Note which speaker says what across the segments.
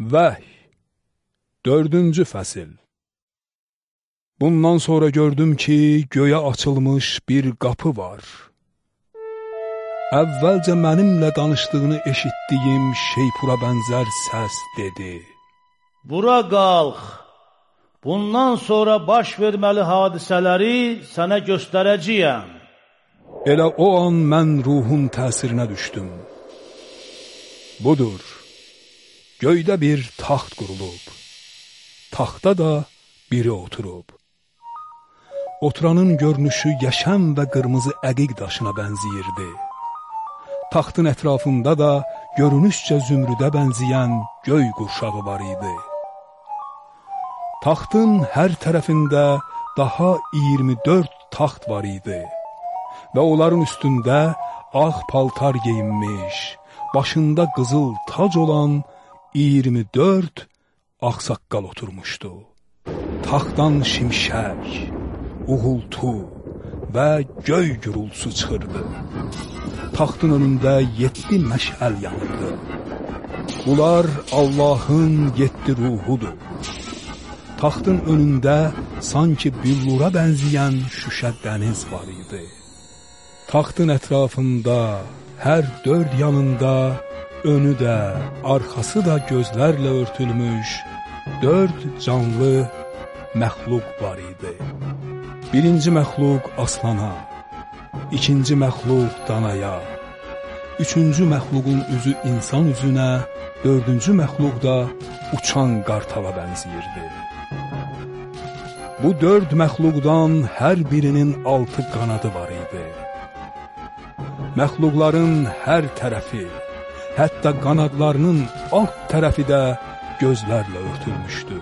Speaker 1: Vəhy Dördüncü fəsil Bundan sonra gördüm ki, göyə açılmış bir qapı var. Əvvəlcə mənimlə danışdığını eşitdiyim şeypura bənzər səs dedi.
Speaker 2: Bura qalx, bundan sonra baş verməli hadisələri sənə göstərəcəyəm.
Speaker 1: Elə o an mən ruhun təsirinə düşdüm. Budur. Göydə bir taxt qurulub, taxta da biri oturub. Oturanın görünüşü yaşam və qırmızı əqiq daşına bənziyirdi. Taxtın ətrafında da görünüşcə zümrüdə bənzəyən göy qurşağı var idi. Taxtın hər tərəfində daha 24 taxt var idi və onların üstündə ağ paltar geyinmiş, başında qızıl tac olan 24 ağsaqqal oturmuşdu. Taxtdan şimşək, uğultu və göy gürultusu çıxırdı. Taxtın önündə yeddi məşəl yanırdı. Bunlar Allahın yeddi ruhudur. Taxtın önündə sanki billura bənzəyən şüşə dəniz var idi. Taxtın ətrafında, hər dörd yanında önü də, arxası da gözlərlə örtülmüş dörd canlı məxluq var idi. Birinci məxluq aslana, ikinci məxluq danaya, üçüncü məxluqun üzü insan üzünə, dördüncü məxluq da uçan qartala bənziyirdi. Bu dörd məxluqdan hər birinin altı qanadı var idi. Məxluqların hər tərəfi, Hətta qanadlarının alt tərəfi də gözlərlə örtülmüşdü.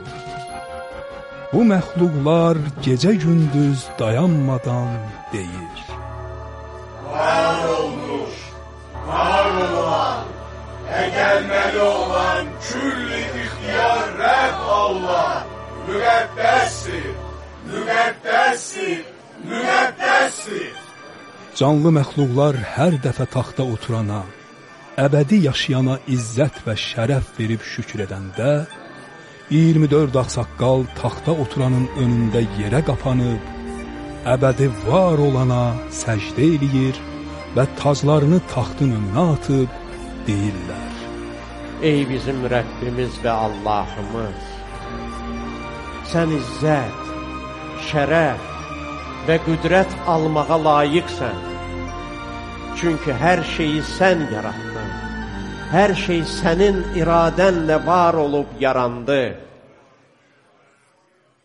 Speaker 1: Bu məxluqlar gecə-gündüz dayanmadan deyir.
Speaker 3: Var olmuş, var olan və gəlməli olan külli ixtiyar Rəbb Allah müqəddəsdir, müqəddəsdir, müqəddəsdir.
Speaker 1: Canlı məxluqlar hər dəfə taxta oturana, əbədi yaşayana izzət və şərəf verib şükür edəndə, 24 ağsaqqal taxta oturanın önündə yerə qapanıb, əbədi var olana səcdə eləyir və taclarını taxtın önünə atıb deyirlər.
Speaker 4: Ey bizim Rəbbimiz və Allahımız, sən izzət, şərəf və qüdrət almağa layiqsən. Çünki hər şeyi sən yaratdın. Hər şey sənin iradənlə var olub yarandı.